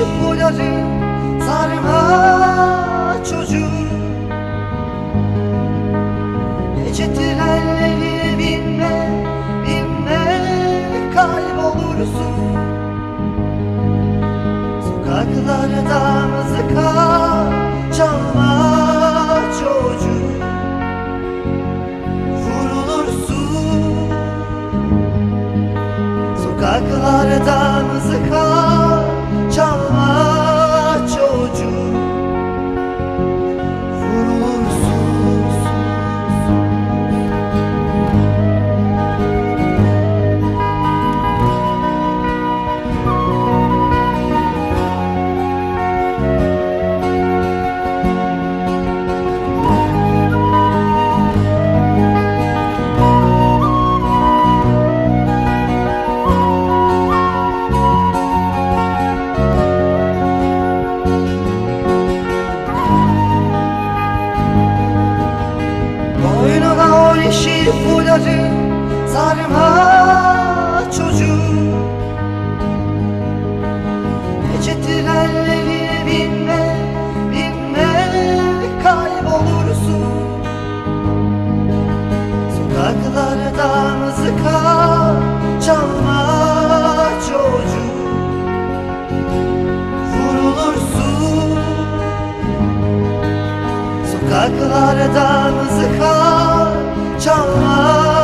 yeşil fuları sarma çocuğum Gece trenlerine binme, binme kaybolursun. Sokaklarda mızıka çalma çocuğum Vurulursun. Sokaklarda mızıka O yeşil fuları sarma çocuğum Gece trenlerine binme, binme kaybolursun. Sokaklarda mızıka çalma çocuğum Vurulursun. Sokaklarda mızıka 啊。